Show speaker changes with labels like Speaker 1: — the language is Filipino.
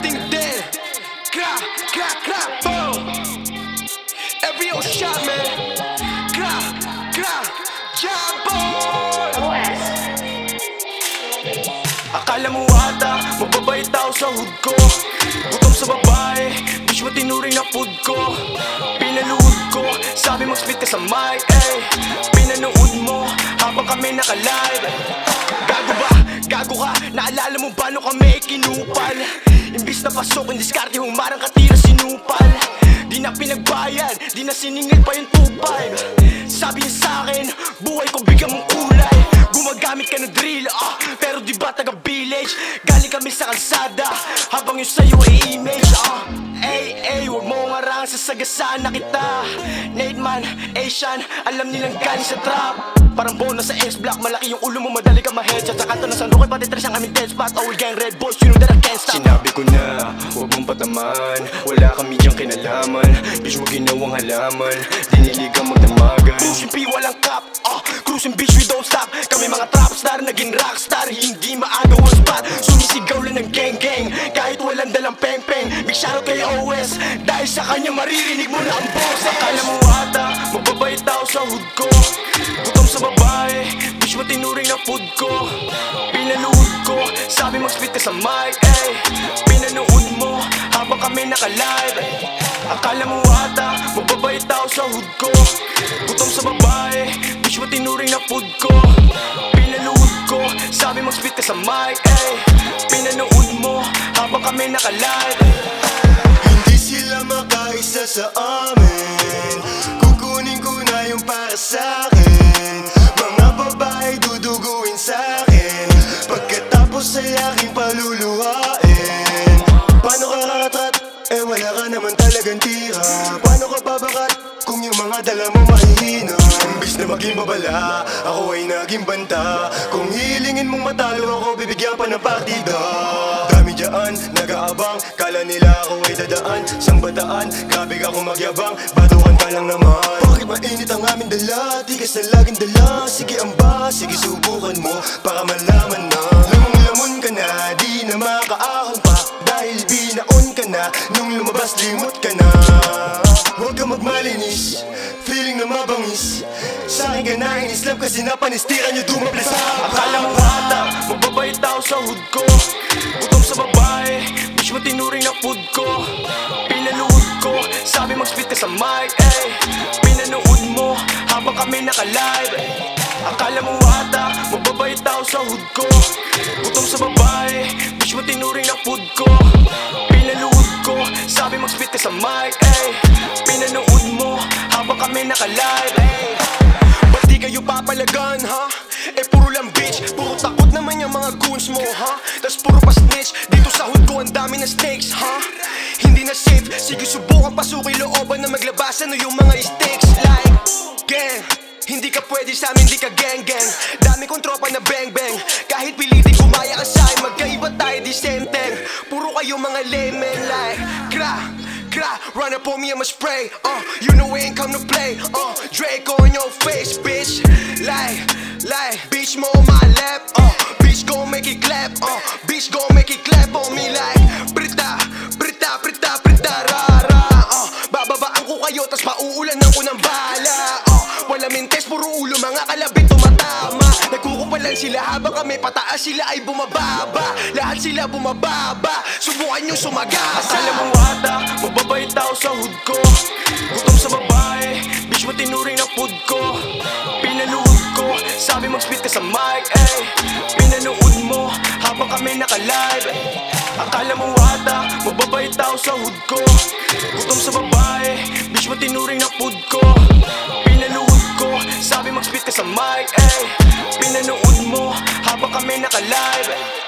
Speaker 1: ting din Crack, crack, crack, boom. Every old shot, man. Crack, crack, jumbo Akala mo ata, mababait tao sa hood ko. Gutom sa babae, bitch mo tinuring na food ko? Pinaluhod ko, sabi mag-spit ka sa mic ay Pinanood mo, habang kami naka-live. Gago ba? Gago ka? Naalala mo ba nung kami kinupal? Imbis na pasok, yung diskarte humarang katira sinupal Di na pinagbayad, di na siningil pa yung 2-5 Sabi niya sa'kin, buhay ko bigyan mong kulay. Gumagamit ka ng drill, ah Pero di ba taga village? Galing kami sa kalsada Habang yung sa'yo ay image, ah. Ay, ay, huwag mo ngarang sasagasaan na kita. Nate man, Asian, alam nilang galing sa trap Parang bonus sa S-Block, malaki yung ulo mo, madali ka ma-headshot. Sa kanto ng San Roque, pati tres ang aming dead spot. All gang red boys, you know that I can't stop. Sinabi ko na, huwag mong pataman. Wala kami diyang kinalaman. Bitch mo ginawang halaman. Dinilig ang magdamagan. Cruising P, walang cap uh, Cruising bitch, we don't stop. Kami mga trap star, naging rockstar Hindi maagaw ang spot. Sumisigaw lang ng gang gang Kahit walang dalang peng peng Big shoutout kay OS Dahil sa kanya maririnig mo na ang boses. Akala mo ata, mababait tao sa hood ko. Gutom sa babae, bitch mo tinuring na food ko? Pinaluhod ko, sabi mag-spit ka sa mic ay. Pinanood mo, habang kami naka-live. Akala mo ata, mababait tao sa hood ko. Gutom sa babae, food ko Pinaluhod ko, sabi mag-spit ka sa mic ay. Pinanood mo, habang kami naka-live
Speaker 2: Hindi sila makaisa sa amin. Kukunin ko na yung para sa akin. Mga babae duduguin sa akin. Pagkatapos ay aking paluluhain mga dala mo mahihina. Imbis na maging babala. Ako ay naging banta. Kung hilingin mong matalo ako Bibigyan pa ng partida. Dami dyan, nag-aabang. Kala nila ako ay dadaan. Sang bataan, grabe ka kung magyabang. Batukan ka lang naman. Bakit mainit ang aming dala? Tigas na laging dala. Sige amba, sige subukan mo Para malaman na. Lamang-lamon ka na, di na makaahon pa. Dahil binaon ka na Nung lumabas limot ka na. Huwag ka magmalinis Feeling na mabangis. Sa akin ka nainis Love kasi napanistiran nyo dumaplas sa
Speaker 1: Akala mo ata, mababait tao sa hood ko. Gutom sa babae, bitch mo tinuring na food ko. Pinaluhod ko, sabi mag-spit ka sa mic ay Pinanood mo, habang kami naka-live. Akala mo ata, mababait tao sa hood ko. Gutom sa babae, bitch mo tinuring na food ko. Pinaluhod ko, sabi mag-spit ka sa mic kami naka-live ay Ba't di kayo papalagan, ha? Eh puro lang bitch, puro takot naman yung mga goons mo, ha? Tas puro pa snitch, dito sa hood ko ang dami na snakes, ha? Hindi na safe, sige subukan pasukin looban na maglabasan no yung mga stakes? Like, gang, hindi ka pwede sa amin, di ka gang gang. Dami kong tropa na bang bang. Kahit pilitin gumaya ka sa akin, magkaiba tayo di same thing Puro kayo mga laymen like, gra, gra Run up on me, I'ma spray, uh. You know we ain't come to play, uh. Drake on your face, bitch. Like, like Bitch mo on my lap, uh. Bitch gon' make it clap, uh. Bitch gon' make it clap on me like Brita, brita, brita, brita, rara, uh. Bababaan ko kayo, tas pauulanan Nagkukupalan sila habang kami pataas sila ay bumababa. Lahat sila bumababa, subukan nyo sumagasa. Akala mo ata, mababait tao sa hood ko. Gutom sa babae, bitch mo tinuring na food ko? Pinaluhod ko, sabi mag-spit ka sa mic ay Pinanood mo, habang kami naka-live. Akala mo ata, mababait tao sa hood ko. Gutom sa babae, bitch mo tinuring na food ko? Pinaluhod ko, sabi mag-spit ka sa mic ay Pinanood mo, habang kami naka-live